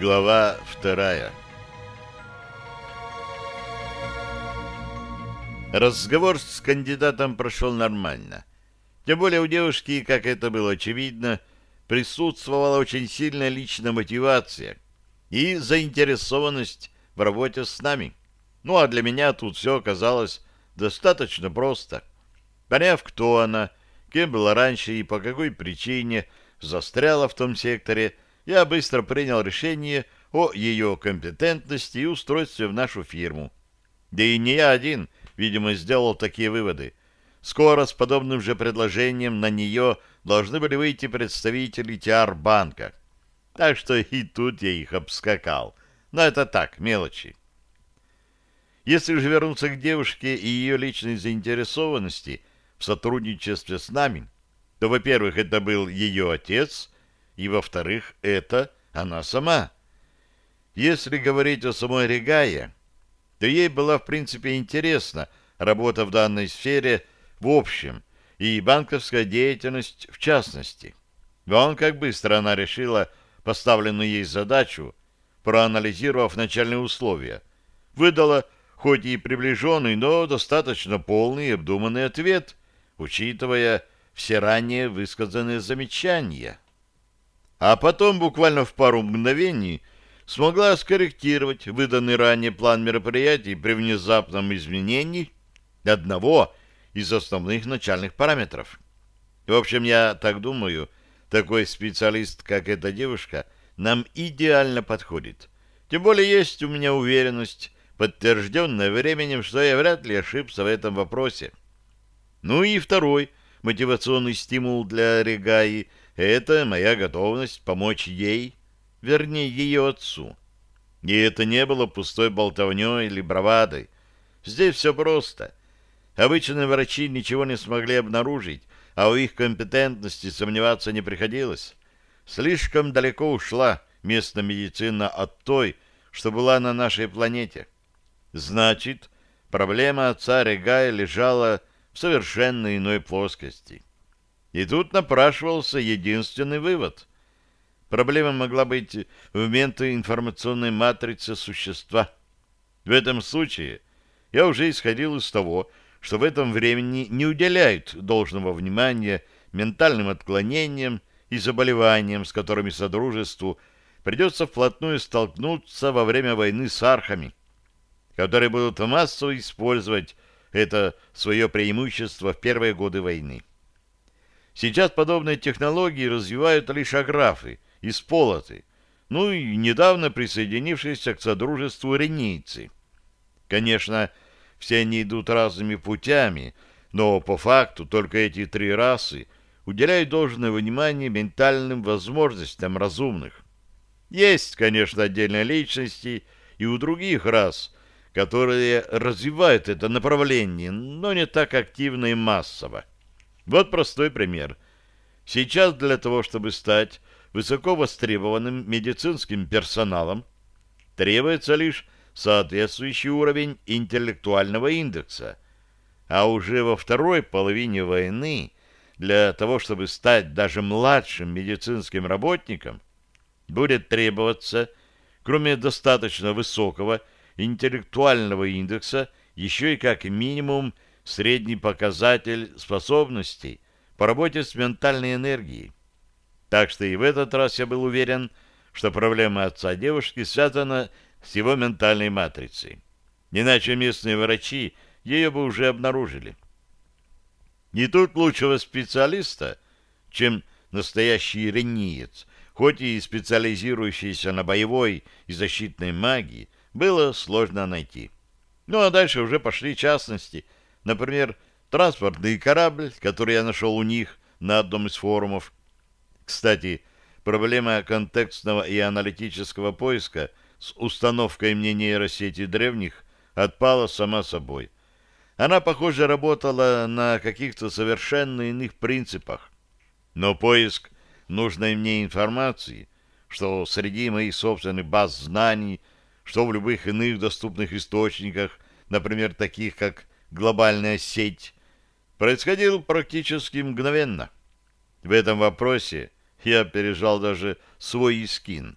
Глава вторая Разговор с кандидатом прошел нормально. Тем более у девушки, как это было очевидно, присутствовала очень сильная личная мотивация и заинтересованность в работе с нами. Ну а для меня тут все оказалось достаточно просто. Поняв, кто она, кем была раньше и по какой причине застряла в том секторе, я быстро принял решение о ее компетентности и устройстве в нашу фирму. Да и не я один, видимо, сделал такие выводы. Скоро с подобным же предложением на нее должны были выйти представители Тиар-банка. Так что и тут я их обскакал. Но это так, мелочи. Если же вернуться к девушке и ее личной заинтересованности в сотрудничестве с нами, то, во-первых, это был ее отец, и, во-вторых, это она сама. Если говорить о самой Регае, то ей была, в принципе, интересна работа в данной сфере в общем и банковская деятельность в частности. Вон как быстро она решила поставленную ей задачу, проанализировав начальные условия, выдала хоть и приближенный, но достаточно полный и обдуманный ответ, учитывая все ранее высказанные замечания. А потом, буквально в пару мгновений, смогла скорректировать выданный ранее план мероприятий при внезапном изменении одного из основных начальных параметров. В общем, я так думаю, такой специалист, как эта девушка, нам идеально подходит. Тем более есть у меня уверенность, подтвержденная временем, что я вряд ли ошибся в этом вопросе. Ну и второй мотивационный стимул для Регаи — это моя готовность помочь ей, вернее, ее отцу. И это не было пустой болтовней или бравадой. Здесь все просто — Обычные врачи ничего не смогли обнаружить, а у их компетентности сомневаться не приходилось. Слишком далеко ушла местная медицина от той, что была на нашей планете. Значит, проблема отца Регая лежала в совершенно иной плоскости. И тут напрашивался единственный вывод. Проблема могла быть в ментоинформационной матрице существа. В этом случае я уже исходил из того, что в этом времени не уделяют должного внимания ментальным отклонениям и заболеваниям, с которыми Содружеству придется вплотную столкнуться во время войны с архами, которые будут массово использовать это свое преимущество в первые годы войны. Сейчас подобные технологии развивают лишь аграфы и сполоты, ну и недавно присоединившиеся к Содружеству ренийцы. Конечно, все они идут разными путями, но по факту только эти три расы уделяют должное внимание ментальным возможностям разумных. Есть, конечно, отдельные личности и у других рас, которые развивают это направление, но не так активно и массово. Вот простой пример. Сейчас для того, чтобы стать высоко востребованным медицинским персоналом, требуется лишь соответствующий уровень интеллектуального индекса. А уже во второй половине войны для того, чтобы стать даже младшим медицинским работником, будет требоваться, кроме достаточно высокого интеллектуального индекса, еще и как минимум средний показатель способностей по работе с ментальной энергией. Так что и в этот раз я был уверен, что проблема отца девушки связана с его ментальной матрицей. Иначе местные врачи ее бы уже обнаружили. Не тут лучшего специалиста, чем настоящий рениец, хоть и специализирующийся на боевой и защитной магии, было сложно найти. Ну а дальше уже пошли частности. Например, транспортный корабль, который я нашел у них на одном из форумов. Кстати, проблема контекстного и аналитического поиска с установкой мне нейросети древних отпала сама собой. Она, похоже, работала на каких-то совершенно иных принципах. Но поиск нужной мне информации, что среди моих собственных баз знаний, что в любых иных доступных источниках, например, таких как глобальная сеть, происходил практически мгновенно. В этом вопросе я пережал даже свой искин.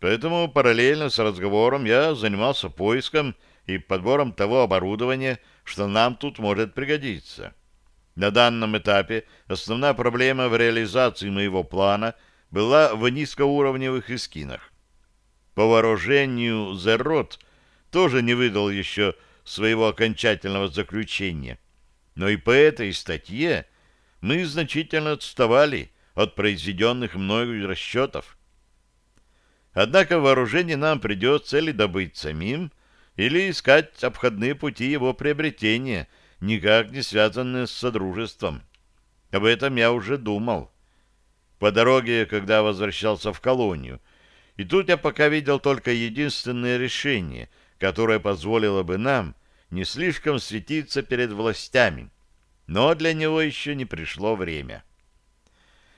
Поэтому параллельно с разговором я занимался поиском и подбором того оборудования, что нам тут может пригодиться. На данном этапе основная проблема в реализации моего плана была в низкоуровневых эскинах. По вооружению Зерот тоже не выдал еще своего окончательного заключения. Но и по этой статье мы значительно отставали от произведенных мною расчетов. Однако вооружение нам придется или добыть самим, или искать обходные пути его приобретения, никак не связанные с Содружеством. Об этом я уже думал. По дороге, когда возвращался в колонию, и тут я пока видел только единственное решение, которое позволило бы нам не слишком светиться перед властями, но для него еще не пришло время.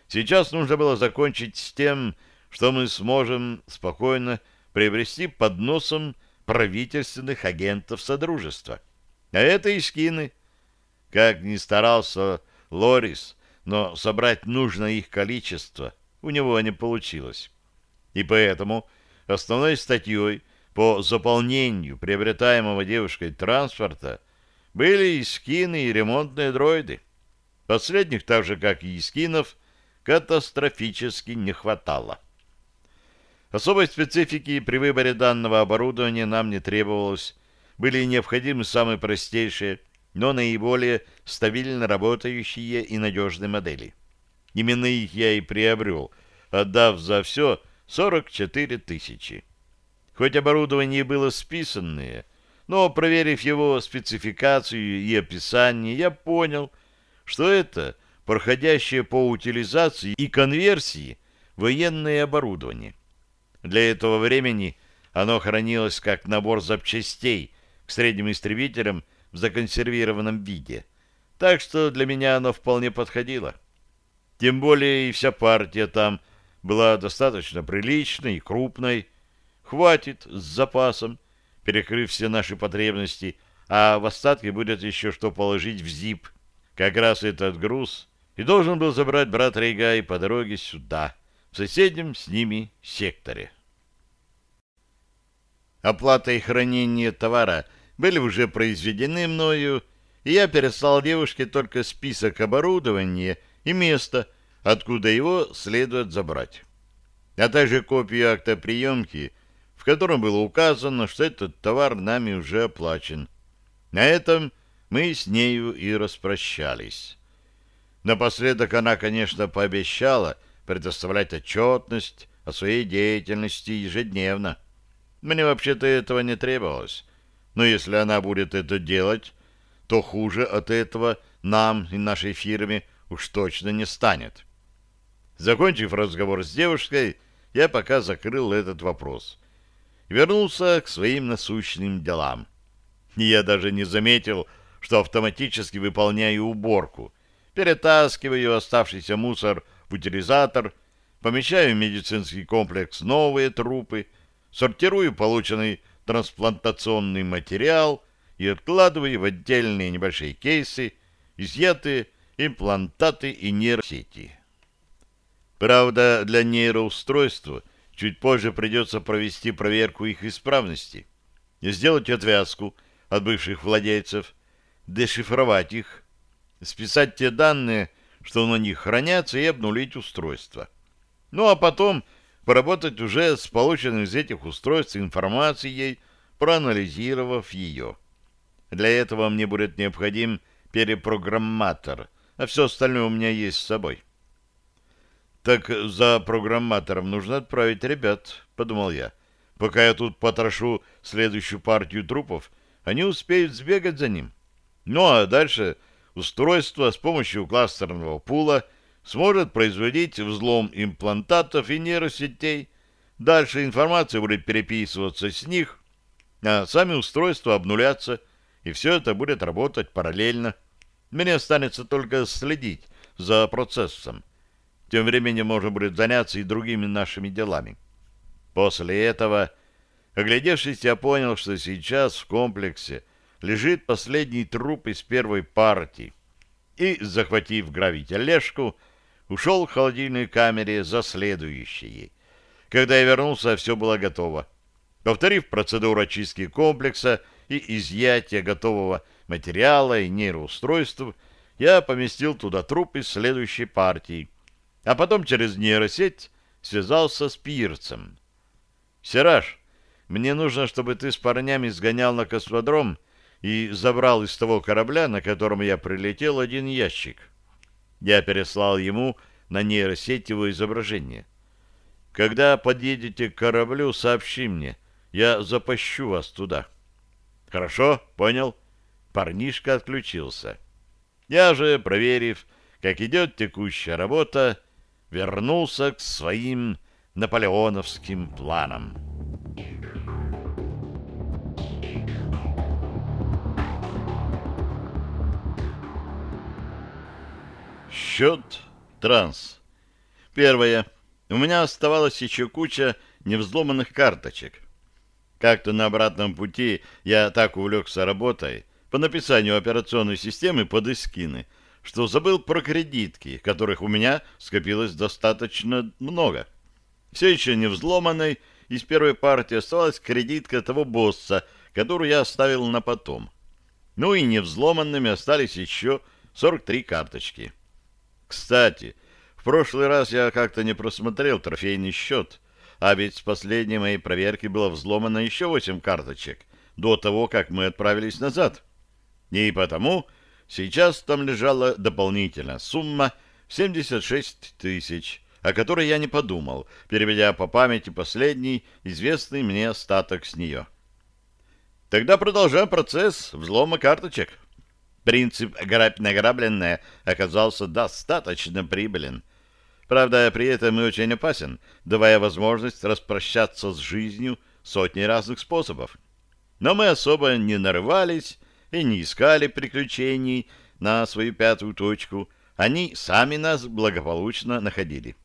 Сейчас нужно было закончить с тем, что мы сможем спокойно приобрести под носом правительственных агентов Содружества. А это и скины. Как ни старался Лорис, но собрать нужное их количество у него не получилось. И поэтому основной статьей по заполнению приобретаемого девушкой транспорта были и скины, и ремонтные дроиды. Последних, так же как и скинов, катастрофически не хватало. Особой специфики при выборе данного оборудования нам не требовалось. Были необходимы самые простейшие, но наиболее стабильно работающие и надежные модели. Именно их я и приобрел, отдав за все 44 тысячи. Хоть оборудование было списанное, но, проверив его спецификацию и описание, я понял, что это проходящее по утилизации и конверсии военное оборудование. Для этого времени оно хранилось как набор запчастей к средним истребителям в законсервированном виде. Так что для меня оно вполне подходило. Тем более и вся партия там была достаточно приличной и крупной. Хватит с запасом, перекрыв все наши потребности, а в остатке будет еще что положить в ЗИП. Как раз этот груз и должен был забрать брат Рейгай по дороге сюда, в соседнем с ними секторе. Оплата и хранение товара были уже произведены мною, и я переслал девушке только список оборудования и места, откуда его следует забрать, а также копию акта приемки, котором было указано, что этот товар нами уже оплачен. На этом мы с нею и распрощались. Напоследок она, конечно, пообещала предоставлять отчетность о своей деятельности ежедневно. Мне вообще-то этого не требовалось. Но если она будет это делать, то хуже от этого нам и нашей фирме уж точно не станет. Закончив разговор с девушкой, я пока закрыл этот вопрос. Вернулся к своим насущным делам. Я даже не заметил, что автоматически выполняю уборку. Перетаскиваю оставшийся мусор в утилизатор, помещаю в медицинский комплекс новые трупы, сортирую полученный трансплантационный материал и откладываю в отдельные небольшие кейсы изъятые имплантаты и нейросети. Правда, для нейроустройства чуть позже придется провести проверку их исправности, сделать отвязку от бывших владельцев, дешифровать их, списать те данные, что на них хранятся, и обнулить устройство. Ну а потом поработать уже с полученной из этих устройств информацией, проанализировав ее. Для этого мне будет необходим перепрограмматор, а все остальное у меня есть с собой. «Так за программатором нужно отправить ребят», — подумал я. «Пока я тут потрошу следующую партию трупов, они успеют сбегать за ним. Ну а дальше устройство с помощью кластерного пула — сможет производить взлом имплантатов и нейросетей. Дальше информация будет переписываться с них, а сами устройства обнулятся, и все это будет работать параллельно. Мне останется только следить за процессом. Тем временем можно будет заняться и другими нашими делами. После этого, оглядевшись, я понял, что сейчас в комплексе лежит последний труп из первой партии. И, захватив гравитележку, ушел в холодильной камере за следующей. Когда я вернулся, все было готово. Повторив процедуру очистки комплекса и изъятия готового материала и нейроустройств, я поместил туда труп из следующей партии, а потом через нейросеть связался с Пирцем. «Сираж, мне нужно, чтобы ты с парнями сгонял на космодром и забрал из того корабля, на котором я прилетел, один ящик». Я переслал ему на нейросеть его изображение. «Когда подъедете к кораблю, сообщи мне. Я запущу вас туда». «Хорошо, понял». Парнишка отключился. Я же, проверив, как идет текущая работа, вернулся к своим наполеоновским планам. Счет транс. Первое. У меня оставалась еще куча невзломанных карточек. Как-то на обратном пути я так увлекся работой по написанию операционной системы под эскины, что забыл про кредитки, которых у меня скопилось достаточно много. Все еще не взломанной из первой партии оставалась кредитка того босса, которую я оставил на потом. Ну и невзломанными остались еще 43 карточки. Кстати, в прошлый раз я как-то не просмотрел трофейный счет, а ведь с последней моей проверки было взломано еще 8 карточек до того, как мы отправились назад. И потому сейчас там лежала дополнительная сумма 76 тысяч, о которой я не подумал, переведя по памяти последний известный мне остаток с нее. Тогда продолжаем процесс взлома карточек. Принцип «грабь награбленное» оказался достаточно прибылен. Правда, при этом и очень опасен, давая возможность распрощаться с жизнью сотней разных способов. Но мы особо не нарывались и не искали приключений на свою пятую точку. Они сами нас благополучно находили.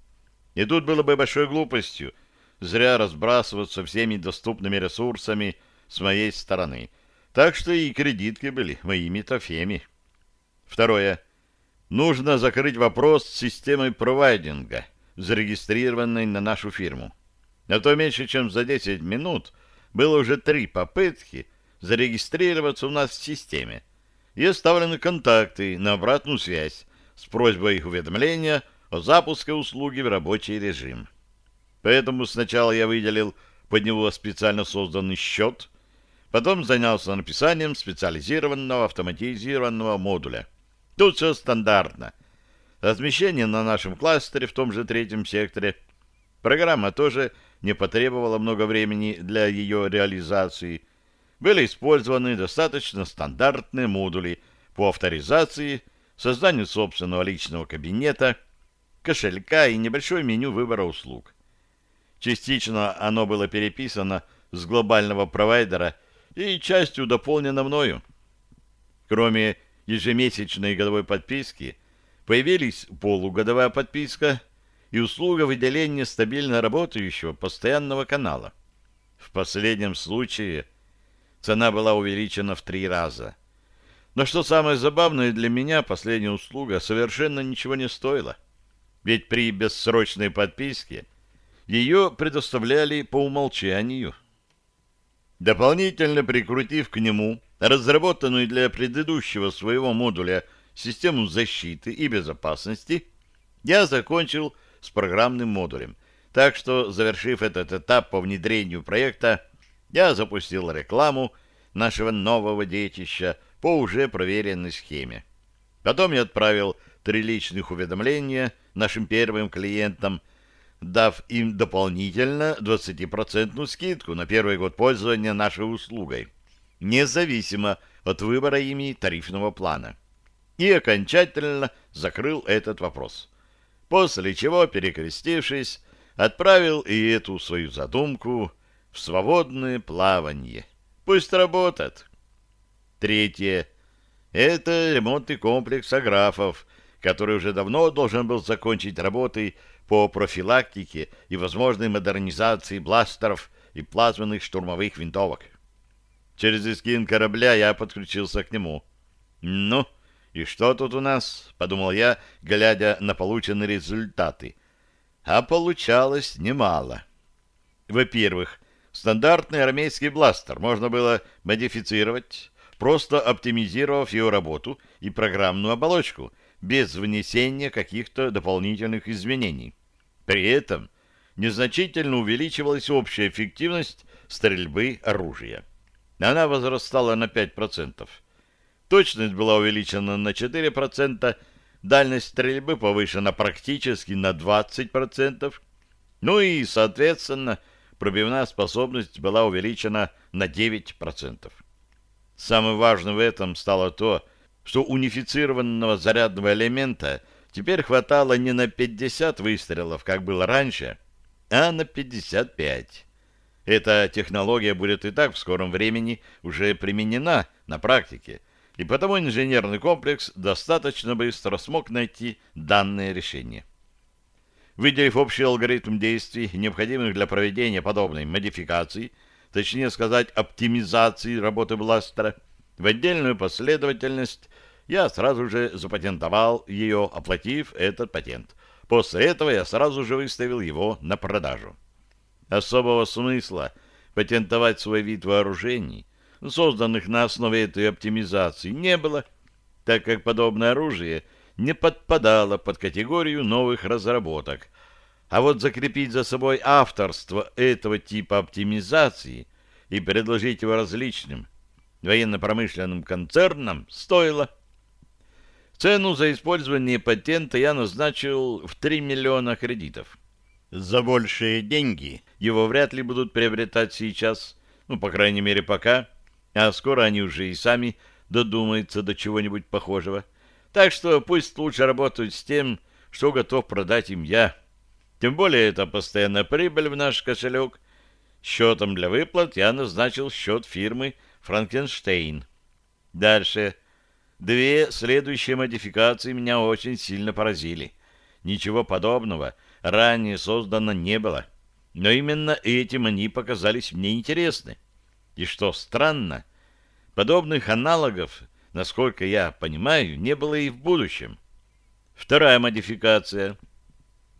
И тут было бы большой глупостью зря разбрасываться всеми доступными ресурсами с моей стороны — так что и кредитки были моими трофеями. Второе. Нужно закрыть вопрос с системой провайдинга, зарегистрированной на нашу фирму. А то меньше, чем за 10 минут было уже три попытки зарегистрироваться у нас в системе и оставлены контакты на обратную связь с просьбой их уведомления о запуске услуги в рабочий режим. Поэтому сначала я выделил под него специально созданный счет – Потом занялся написанием специализированного автоматизированного модуля. Тут все стандартно. Размещение на нашем кластере в том же третьем секторе. Программа тоже не потребовала много времени для ее реализации. Были использованы достаточно стандартные модули по авторизации, созданию собственного личного кабинета, кошелька и небольшое меню выбора услуг. Частично оно было переписано с глобального провайдера и частью дополнена мною. Кроме ежемесячной годовой подписки, появились полугодовая подписка и услуга выделения стабильно работающего постоянного канала. В последнем случае цена была увеличена в три раза. Но что самое забавное для меня, последняя услуга совершенно ничего не стоила. Ведь при бессрочной подписке ее предоставляли по умолчанию. Дополнительно прикрутив к нему разработанную для предыдущего своего модуля систему защиты и безопасности, я закончил с программным модулем. Так что, завершив этот этап по внедрению проекта, я запустил рекламу нашего нового детища по уже проверенной схеме. Потом я отправил три личных уведомления нашим первым клиентам дав им дополнительно 20% скидку на первый год пользования нашей услугой, независимо от выбора ими тарифного плана. И окончательно закрыл этот вопрос. После чего, перекрестившись, отправил и эту свою задумку в свободное плавание. Пусть работает. Третье. Это ремонтный комплекс аграфов, который уже давно должен был закончить работы по профилактике и возможной модернизации бластеров и плазменных штурмовых винтовок. Через эскин корабля я подключился к нему. «Ну, и что тут у нас?» — подумал я, глядя на полученные результаты. А получалось немало. Во-первых, стандартный армейский бластер можно было модифицировать, просто оптимизировав его работу и программную оболочку, без внесения каких-то дополнительных изменений. При этом незначительно увеличивалась общая эффективность стрельбы оружия. Она возрастала на 5%. Точность была увеличена на 4%, дальность стрельбы повышена практически на 20%, ну и, соответственно, пробивная способность была увеличена на 9%. Самым важным в этом стало то, что унифицированного зарядного элемента теперь хватало не на 50 выстрелов, как было раньше, а на 55. Эта технология будет и так в скором времени уже применена на практике, и потому инженерный комплекс достаточно быстро смог найти данное решение. Выделив общий алгоритм действий, необходимых для проведения подобной модификации, точнее сказать, оптимизации работы бластера, в отдельную последовательность я сразу же запатентовал ее, оплатив этот патент. После этого я сразу же выставил его на продажу. Особого смысла патентовать свой вид вооружений, созданных на основе этой оптимизации, не было, так как подобное оружие не подпадало под категорию новых разработок. А вот закрепить за собой авторство этого типа оптимизации и предложить его различным военно-промышленным концернам стоило. Цену за использование патента я назначил в 3 миллиона кредитов. За большие деньги его вряд ли будут приобретать сейчас, ну, по крайней мере, пока, а скоро они уже и сами додумаются до чего-нибудь похожего. Так что пусть лучше работают с тем, что готов продать им я. Тем более это постоянная прибыль в наш кошелек. Счетом для выплат я назначил счет фирмы «Франкенштейн». Дальше. Две следующие модификации меня очень сильно поразили. Ничего подобного ранее создано не было. Но именно этим они показались мне интересны. И что странно, подобных аналогов, насколько я понимаю, не было и в будущем. Вторая модификация.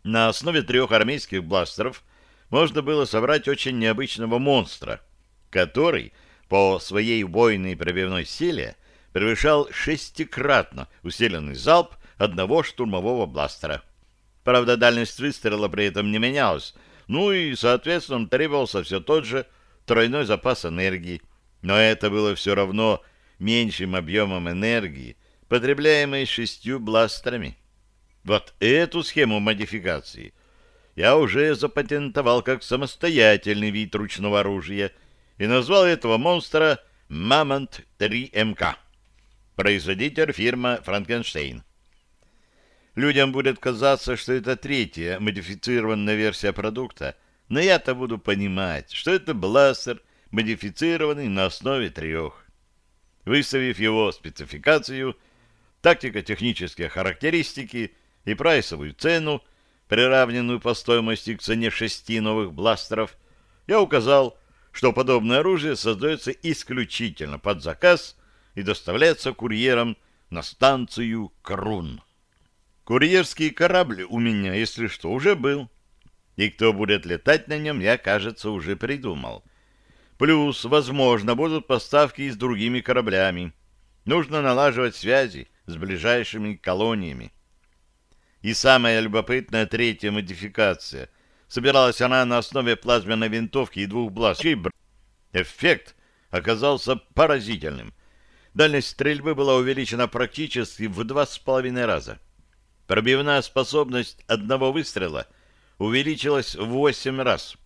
На основе трех армейских бластеров можно было собрать очень необычного монстра, который по своей убойной пробивной силе превышал шестикратно усиленный залп одного штурмового бластера. Правда, дальность выстрела при этом не менялась, ну и, соответственно, требовался все тот же тройной запас энергии. Но это было все равно меньшим объемом энергии, потребляемой шестью бластерами. Вот эту схему модификации я уже запатентовал как самостоятельный вид ручного оружия и назвал этого монстра «Мамонт 3МК». Производитель фирма «Франкенштейн». Людям будет казаться, что это третья модифицированная версия продукта, но я-то буду понимать, что это бластер, модифицированный на основе трех. Выставив его спецификацию, тактико-технические характеристики и прайсовую цену, приравненную по стоимости к цене шести новых бластеров, я указал, что подобное оружие создается исключительно под заказ и доставляется курьером на станцию Крун. Курьерский корабль у меня, если что, уже был. И кто будет летать на нем, я, кажется, уже придумал. Плюс, возможно, будут поставки с другими кораблями. Нужно налаживать связи с ближайшими колониями. И самая любопытная третья модификация. Собиралась она на основе плазменной винтовки и двух бластеров. Эффект оказался поразительным. Дальность стрельбы была увеличена практически в два с половиной раза. Пробивная способность одного выстрела увеличилась в 8 раз.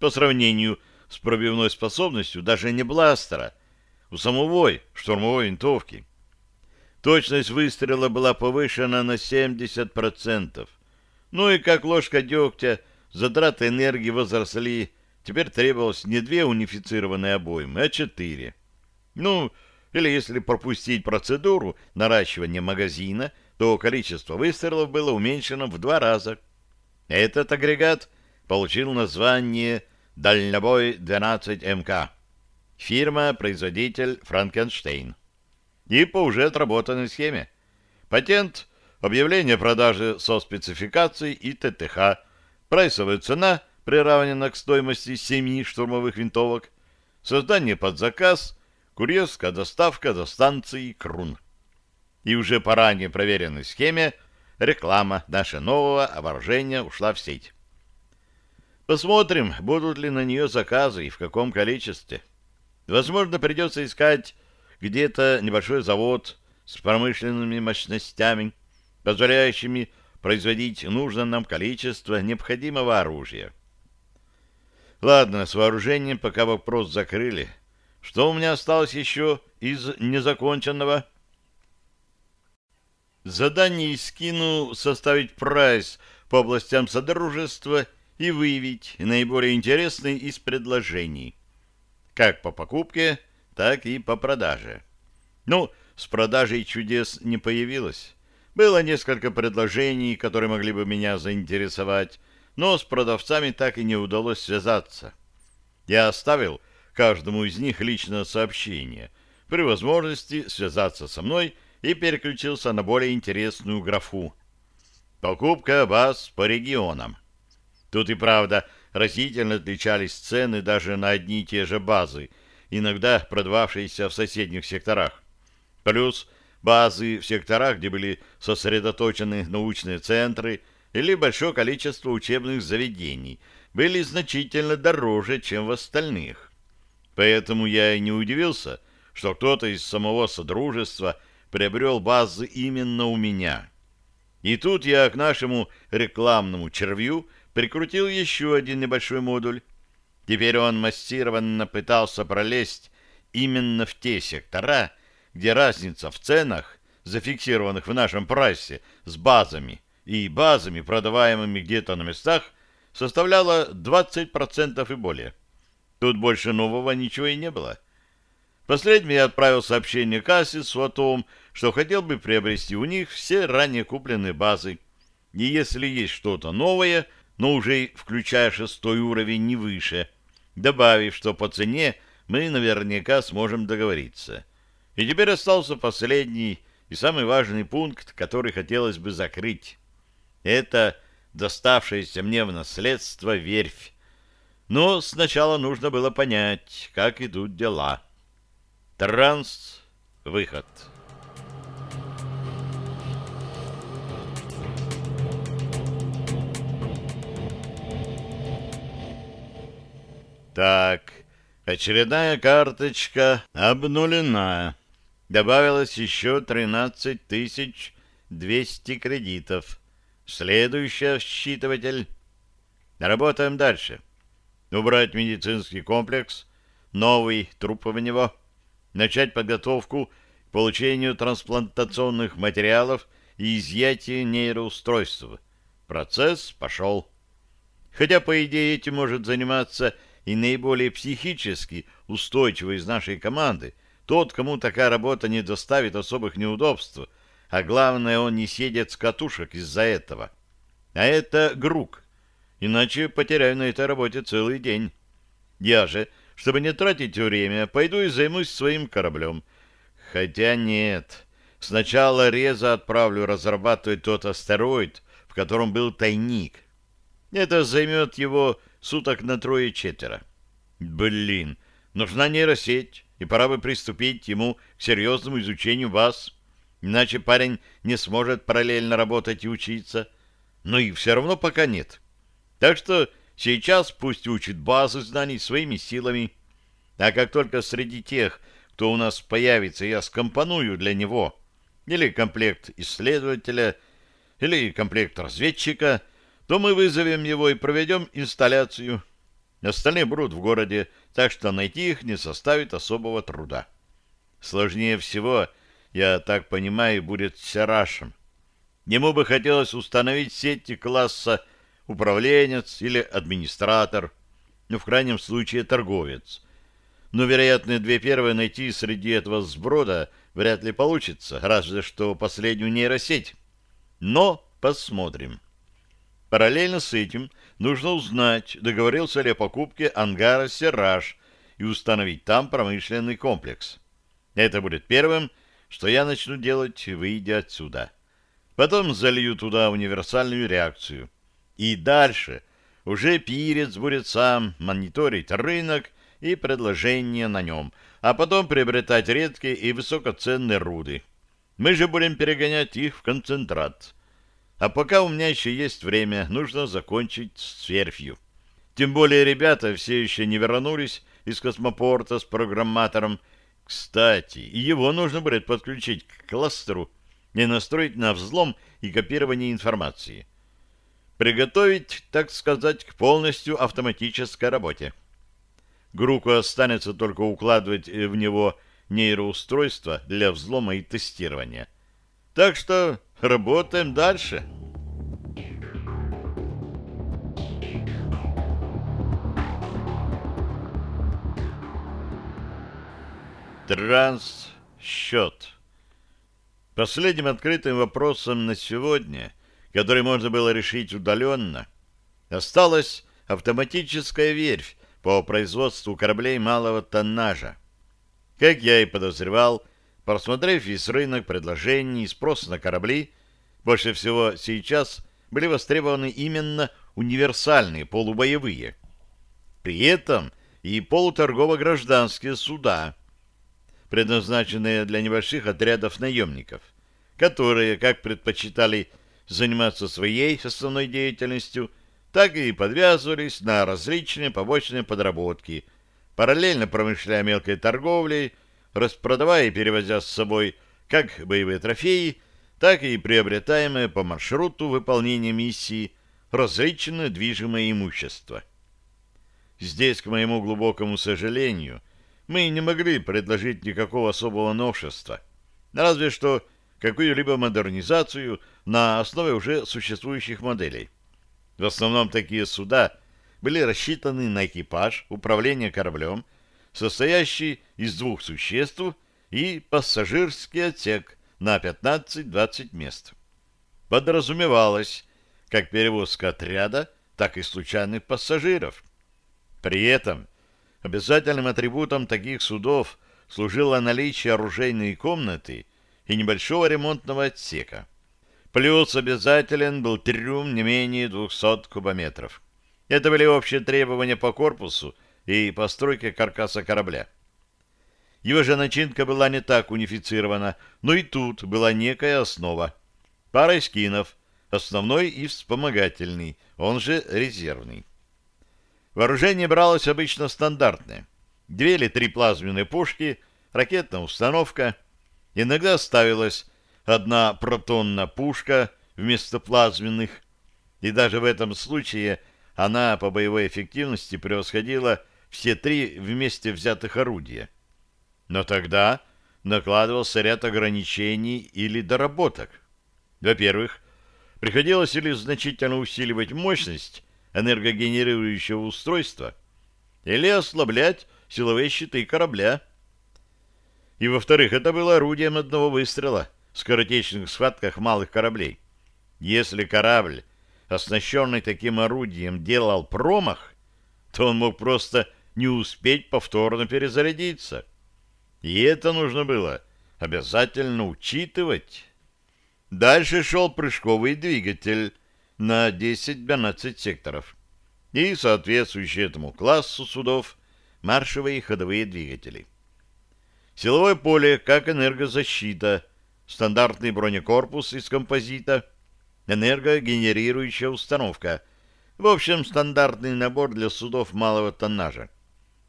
По сравнению с пробивной способностью даже не бластера, у самовой штурмовой винтовки. Точность выстрела была повышена на 70%. Ну и как ложка дегтя, затраты энергии возросли. Теперь требовалось не две унифицированные обоймы, а четыре. Ну, или если пропустить процедуру наращивания магазина – то количество выстрелов было уменьшено в два раза. Этот агрегат получил название «Дальнобой-12МК». Фирма-производитель «Франкенштейн». И по уже отработанной схеме. Патент, объявление продажи со спецификацией и ТТХ, прайсовая цена приравнена к стоимости семи штурмовых винтовок, создание под заказ, курьерская доставка до станции Крун. И уже по ранее проверенной схеме реклама нашего нового вооружения ушла в сеть. Посмотрим, будут ли на нее заказы и в каком количестве. Возможно, придется искать где-то небольшой завод с промышленными мощностями, позволяющими производить нужное нам количество необходимого оружия. Ладно, с вооружением пока вопрос закрыли. Что у меня осталось еще из незаконченного? Задание скину составить прайс по областям содружества и выявить наиболее интересные из предложений. Как по покупке, так и по продаже. Ну, с продажей чудес не появилось. Было несколько предложений, которые могли бы меня заинтересовать, но с продавцами так и не удалось связаться. Я оставил каждому из них личное сообщение, при возможности связаться со мной и переключился на более интересную графу. Покупка баз по регионам. Тут и правда растительно отличались цены даже на одни и те же базы, иногда продававшиеся в соседних секторах. Плюс базы в секторах, где были сосредоточены научные центры или большое количество учебных заведений, были значительно дороже, чем в остальных. Поэтому я и не удивился, что кто-то из самого Содружества приобрел базы именно у меня. И тут я к нашему рекламному червю прикрутил еще один небольшой модуль. Теперь он массированно пытался пролезть именно в те сектора, где разница в ценах, зафиксированных в нашем прайсе, с базами и базами, продаваемыми где-то на местах, составляла 20% и более. Тут больше нового ничего и не было. Последним я отправил сообщение Кассису о том, что хотел бы приобрести у них все ранее купленные базы. И если есть что-то новое, но уже включая шестой уровень не выше, добавив, что по цене мы наверняка сможем договориться. И теперь остался последний и самый важный пункт, который хотелось бы закрыть. Это доставшаяся мне в наследство верфь. Но сначала нужно было понять, как идут дела. Транс. Выход. Так, очередная карточка обнулена. Добавилось еще 13 200 кредитов. Следующий считыватель. Работаем дальше. Убрать медицинский комплекс, новый труп в него, начать подготовку к получению трансплантационных материалов и изъятию нейроустройств. Процесс пошел. Хотя, по идее, этим может заниматься и наиболее психически устойчивый из нашей команды, тот, кому такая работа не доставит особых неудобств, а главное, он не съедет с катушек из-за этого. А это Грук, иначе потеряю на этой работе целый день. Я же, чтобы не тратить время, пойду и займусь своим кораблем. Хотя нет, сначала Реза отправлю разрабатывать тот астероид, в котором был тайник. Это займет его суток на трое-четверо. Блин, нужна нейросеть, и пора бы приступить ему к серьезному изучению вас. Иначе парень не сможет параллельно работать и учиться. Но их все равно пока нет. Так что сейчас пусть учит базу знаний своими силами. А как только среди тех, кто у нас появится, я скомпоную для него или комплект исследователя, или комплект разведчика — то мы вызовем его и проведем инсталляцию. Остальные будут в городе, так что найти их не составит особого труда. Сложнее всего, я так понимаю, будет с Серашем. Ему бы хотелось установить сети класса управленец или администратор, ну, в крайнем случае, торговец. Но, вероятно, две первые найти среди этого сброда вряд ли получится, разве что последнюю нейросеть. Но посмотрим. Параллельно с этим нужно узнать, договорился ли о покупке ангара «Сираж» и установить там промышленный комплекс. Это будет первым, что я начну делать, выйдя отсюда. Потом залью туда универсальную реакцию. И дальше уже пирец будет сам мониторить рынок и предложения на нем, а потом приобретать редкие и высокоценные руды. Мы же будем перегонять их в концентрат. А пока у меня еще есть время, нужно закончить с верфью. Тем более ребята все еще не вернулись из космопорта с программатором. Кстати, и его нужно будет подключить к кластеру и настроить на взлом и копирование информации. Приготовить, так сказать, к полностью автоматической работе. Груку останется только укладывать в него нейроустройство для взлома и тестирования. Так что работаем дальше. Транс-счет. Последним открытым вопросом на сегодня, который можно было решить удаленно, осталась автоматическая верфь по производству кораблей малого тоннажа. Как я и подозревал, просмотрев весь рынок предложений и спрос на корабли, больше всего сейчас были востребованы именно универсальные полубоевые. При этом и полуторгово-гражданские суда, предназначенные для небольших отрядов наемников, которые как предпочитали заниматься своей основной деятельностью, так и подвязывались на различные побочные подработки – параллельно промышляя мелкой торговлей, распродавая и перевозя с собой как боевые трофеи, так и приобретаемое по маршруту выполнения миссии различное движимое имущество. Здесь, к моему глубокому сожалению, мы не могли предложить никакого особого новшества, разве что какую-либо модернизацию на основе уже существующих моделей. В основном такие суда были рассчитаны на экипаж управления кораблем, состоящий из двух существ и пассажирский отсек на 15-20 мест. Подразумевалось как перевозка отряда, так и случайных пассажиров. При этом обязательным атрибутом таких судов служило наличие оружейной комнаты и небольшого ремонтного отсека. Плюс обязателен был трюм не менее 200 кубометров. Это были общие требования по корпусу и постройке каркаса корабля. Его же начинка была не так унифицирована, но и тут была некая основа. Пара скинов, основной и вспомогательный, он же резервный. Вооружение бралось обычно стандартное. Две или три плазменные пушки, ракетная установка. Иногда ставилась одна протонная пушка вместо плазменных. И даже в этом случае – она по боевой эффективности превосходила все три вместе взятых орудия. Но тогда накладывался ряд ограничений или доработок. Во-первых, приходилось или значительно усиливать мощность энергогенерирующего устройства, или ослаблять силовые щиты корабля. И, во-вторых, это было орудием одного выстрела в скоротечных схватках малых кораблей. Если корабль оснащенный таким орудием, делал промах, то он мог просто не успеть повторно перезарядиться. И это нужно было обязательно учитывать. Дальше шел прыжковый двигатель на 10-12 секторов и соответствующие этому классу судов маршевые и ходовые двигатели. Силовое поле как энергозащита, стандартный бронекорпус из композита – энергогенерирующая установка. В общем, стандартный набор для судов малого тоннажа.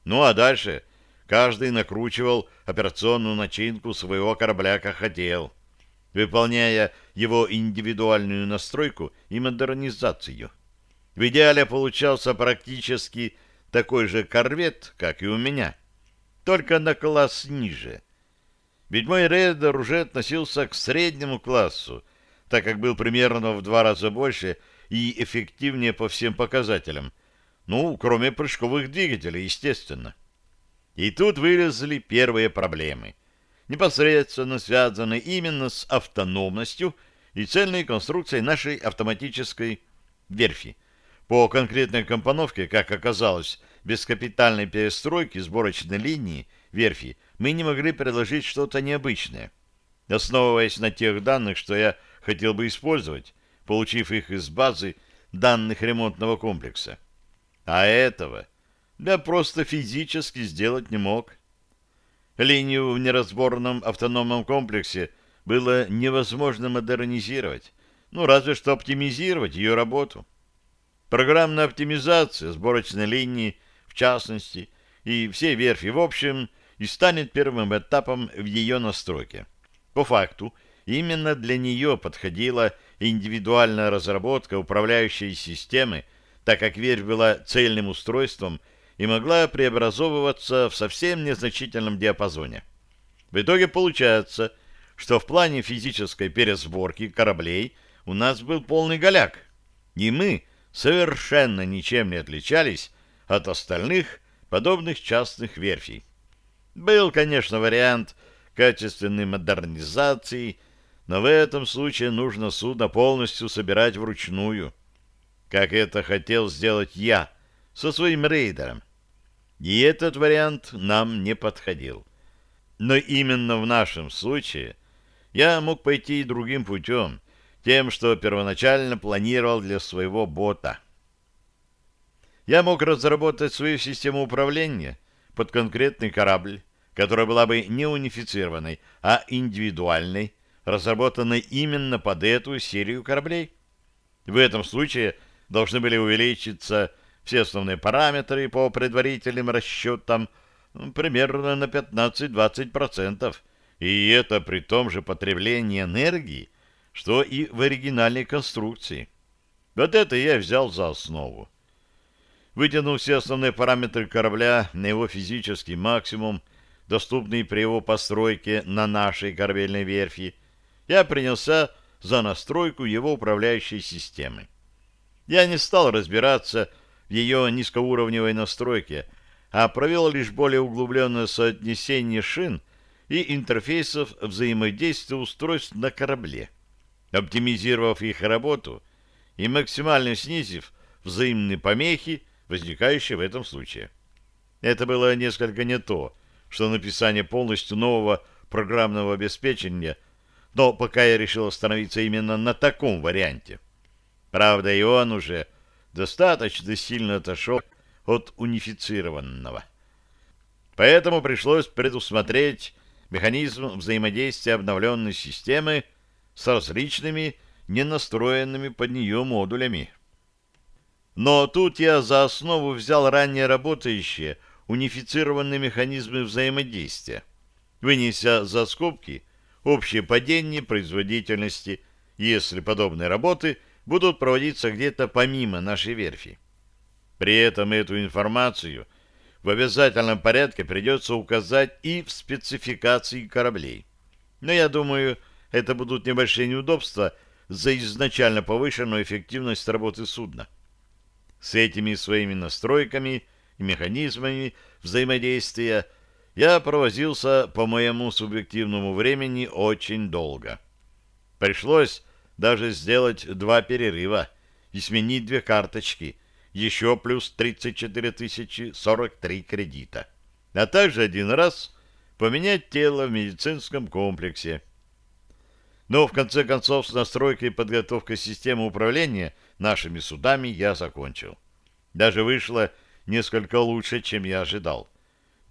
Ну а дальше каждый накручивал операционную начинку своего корабля как хотел, выполняя его индивидуальную настройку и модернизацию. В идеале получался практически такой же корвет, как и у меня, только на класс ниже. Ведь мой рейдер уже относился к среднему классу, так как был примерно в два раза больше и эффективнее по всем показателям. Ну, кроме прыжковых двигателей, естественно. И тут вылезли первые проблемы, непосредственно связанные именно с автономностью и цельной конструкцией нашей автоматической верфи. По конкретной компоновке, как оказалось, без капитальной перестройки сборочной линии верфи мы не могли предложить что-то необычное. Основываясь на тех данных, что я хотел бы использовать, получив их из базы данных ремонтного комплекса. А этого я просто физически сделать не мог. Линию в неразборном автономном комплексе было невозможно модернизировать, ну, разве что оптимизировать ее работу. Программная оптимизация сборочной линии, в частности, и все верфи в общем, и станет первым этапом в ее настройке. По факту, именно для нее подходила индивидуальная разработка управляющей системы, так как верфь была цельным устройством и могла преобразовываться в совсем незначительном диапазоне. В итоге получается, что в плане физической пересборки кораблей у нас был полный голяк, и мы совершенно ничем не отличались от остальных подобных частных верфей. Был, конечно, вариант качественной модернизации, но в этом случае нужно судно полностью собирать вручную, как это хотел сделать я со своим рейдером. И этот вариант нам не подходил. Но именно в нашем случае я мог пойти другим путем, тем, что первоначально планировал для своего бота. Я мог разработать свою систему управления под конкретный корабль, которая была бы не унифицированной, а индивидуальной, разработанной именно под эту серию кораблей. В этом случае должны были увеличиться все основные параметры по предварительным расчетам примерно на 15-20%, и это при том же потреблении энергии, что и в оригинальной конструкции. Вот это я взял за основу. Вытянув все основные параметры корабля на его физический максимум, доступный при его постройке на нашей корабельной верфи, я принялся за настройку его управляющей системы. Я не стал разбираться в ее низкоуровневой настройке, а провел лишь более углубленное соотнесение шин и интерфейсов взаимодействия устройств на корабле, оптимизировав их работу и максимально снизив взаимные помехи, возникающие в этом случае. Это было несколько не то, что написание полностью нового программного обеспечения, но пока я решил остановиться именно на таком варианте. Правда, и он уже достаточно сильно отошел от унифицированного. Поэтому пришлось предусмотреть механизм взаимодействия обновленной системы с различными ненастроенными под нее модулями. Но тут я за основу взял ранее работающие унифицированные механизмы взаимодействия, вынеся за скобки общее падение производительности, если подобные работы будут проводиться где-то помимо нашей верфи. При этом эту информацию в обязательном порядке придется указать и в спецификации кораблей. Но я думаю, это будут небольшие неудобства за изначально повышенную эффективность работы судна. С этими своими настройками и механизмами взаимодействия я провозился по моему субъективному времени очень долго. Пришлось даже сделать два перерыва и сменить две карточки, еще плюс 34 тысячи 43 кредита, а также один раз поменять тело в медицинском комплексе. Но в конце концов с настройкой и подготовкой системы управления нашими судами я закончил. Даже вышло несколько лучше, чем я ожидал.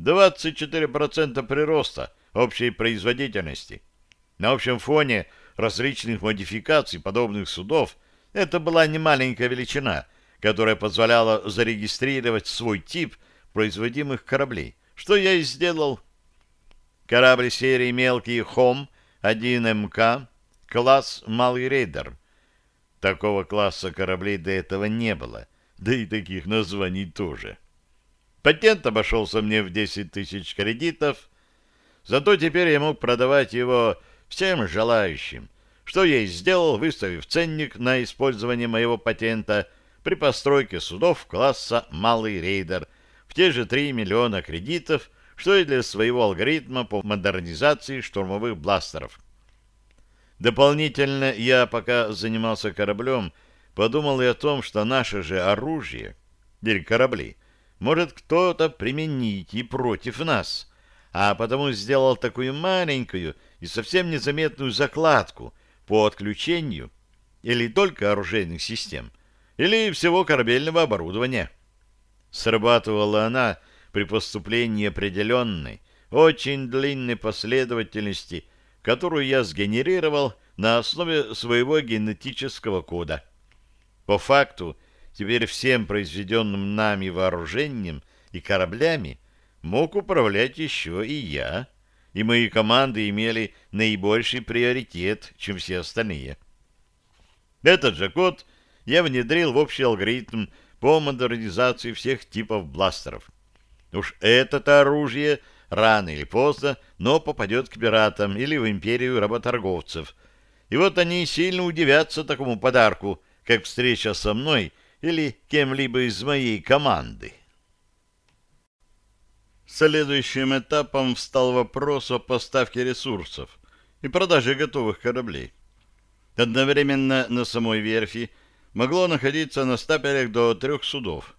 24% прироста общей производительности. На общем фоне различных модификаций подобных судов это была немаленькая величина, которая позволяла зарегистрировать свой тип производимых кораблей, что я и сделал. Корабль серии «Мелкий Хом» 1МК, класс «Малый рейдер». Такого класса кораблей до этого не было, да и таких названий тоже. Патент обошелся мне в 10 тысяч кредитов, зато теперь я мог продавать его всем желающим, что я и сделал, выставив ценник на использование моего патента при постройке судов класса «Малый рейдер» в те же 3 миллиона кредитов, что и для своего алгоритма по модернизации штурмовых бластеров. Дополнительно я, пока занимался кораблем, подумал и о том, что наше же оружие, или корабли, может кто-то применить и против нас, а потому сделал такую маленькую и совсем незаметную закладку по отключению или только оружейных систем, или всего корабельного оборудования. Срабатывала она при поступлении определенной, очень длинной последовательности, которую я сгенерировал на основе своего генетического кода. По факту, теперь всем произведенным нами вооружением и кораблями мог управлять еще и я, и мои команды имели наибольший приоритет, чем все остальные. Этот же код я внедрил в общий алгоритм по модернизации всех типов бластеров. Уж это-то оружие рано или поздно, но попадет к пиратам или в империю работорговцев. И вот они сильно удивятся такому подарку, как встреча со мной или кем-либо из моей команды. Следующим этапом встал вопрос о поставке ресурсов и продаже готовых кораблей. Одновременно на самой верфи могло находиться на стапелях до трех судов,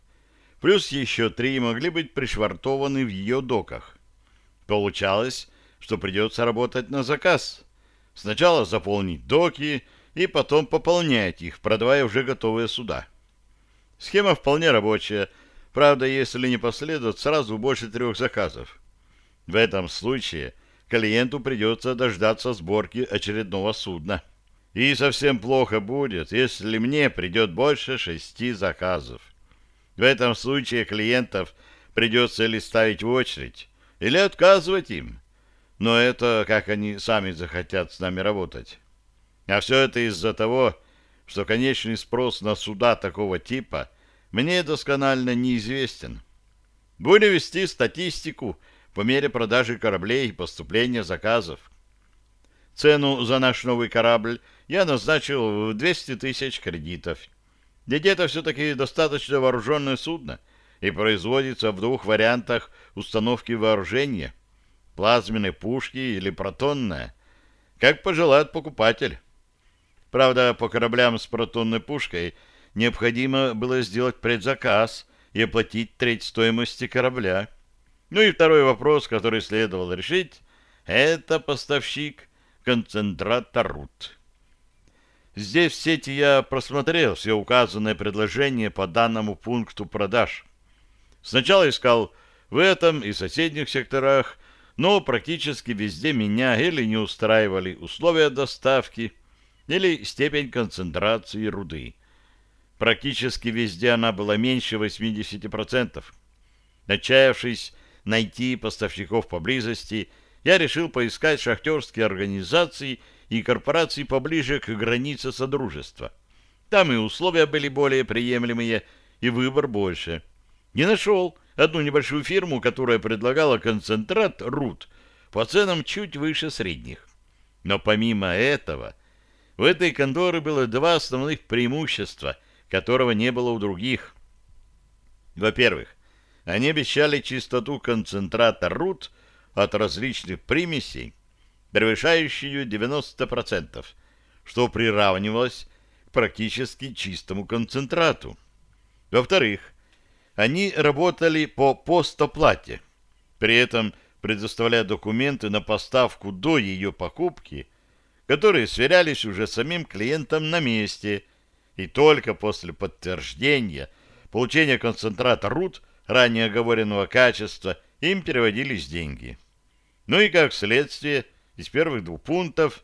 плюс еще три могли быть пришвартованы в ее доках. Получалось, что придется работать на заказ. Сначала заполнить доки и потом пополнять их, продавая уже готовые суда. Схема вполне рабочая, правда, если не последует сразу больше трех заказов. В этом случае клиенту придется дождаться сборки очередного судна. И совсем плохо будет, если мне придет больше шести заказов. В этом случае клиентов придется или ставить в очередь, или отказывать им. Но это как они сами захотят с нами работать. А все это из-за того, что конечный спрос на суда такого типа мне досконально неизвестен. Будем вести статистику по мере продажи кораблей и поступления заказов. Цену за наш новый корабль я назначил в 200 тысяч кредитов. Ведь это все-таки достаточно вооруженное судно и производится в двух вариантах установки вооружения – плазменной пушки или протонная, как пожелает покупатель. Правда, по кораблям с протонной пушкой необходимо было сделать предзаказ и оплатить треть стоимости корабля. Ну и второй вопрос, который следовало решить – это поставщик концентрата руд. Здесь в сети я просмотрел все указанные предложения по данному пункту продаж. Сначала искал в этом и соседних секторах, но практически везде меня или не устраивали условия доставки, или степень концентрации руды. Практически везде она была меньше 80%. Отчаявшись найти поставщиков поблизости, я решил поискать шахтерские организации и корпорации поближе к границе Содружества. Там и условия были более приемлемые, и выбор больше. Не нашел одну небольшую фирму, которая предлагала концентрат руд по ценам чуть выше средних. Но помимо этого, у этой конторы было два основных преимущества, которого не было у других. Во-первых, они обещали чистоту концентрата руд от различных примесей, превышающую 90%, что приравнивалось к практически чистому концентрату. Во-вторых, они работали по постоплате, при этом предоставляя документы на поставку до ее покупки, которые сверялись уже самим клиентом на месте, и только после подтверждения получения концентрата РУД ранее оговоренного качества им переводились деньги. Ну и как следствие – из первых двух пунктов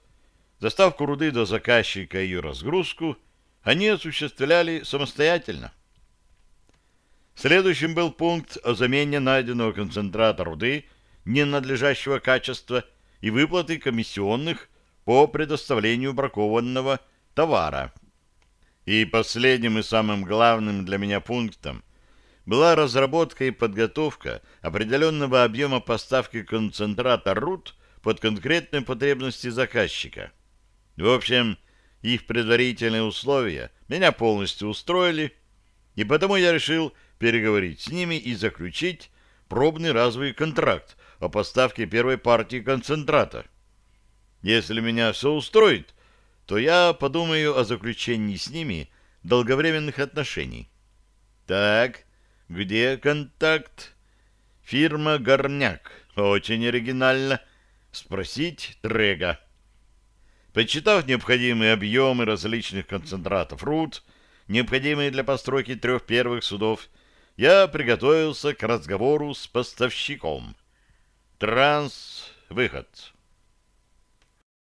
доставку руды до заказчика и ее разгрузку они осуществляли самостоятельно. Следующим был пункт о замене найденного концентрата руды ненадлежащего качества и выплаты комиссионных по предоставлению бракованного товара. И последним и самым главным для меня пунктом была разработка и подготовка определенного объема поставки концентрата руд под конкретные потребности заказчика. В общем, их предварительные условия меня полностью устроили, и потому я решил переговорить с ними и заключить пробный разовый контракт о поставке первой партии концентрата. Если меня все устроит, то я подумаю о заключении с ними долговременных отношений. Так, где контакт? Фирма «Горняк». Очень оригинально спросить Трега. Подсчитав необходимые объемы различных концентратов руд, необходимые для постройки трех первых судов, я приготовился к разговору с поставщиком. Транс, выход.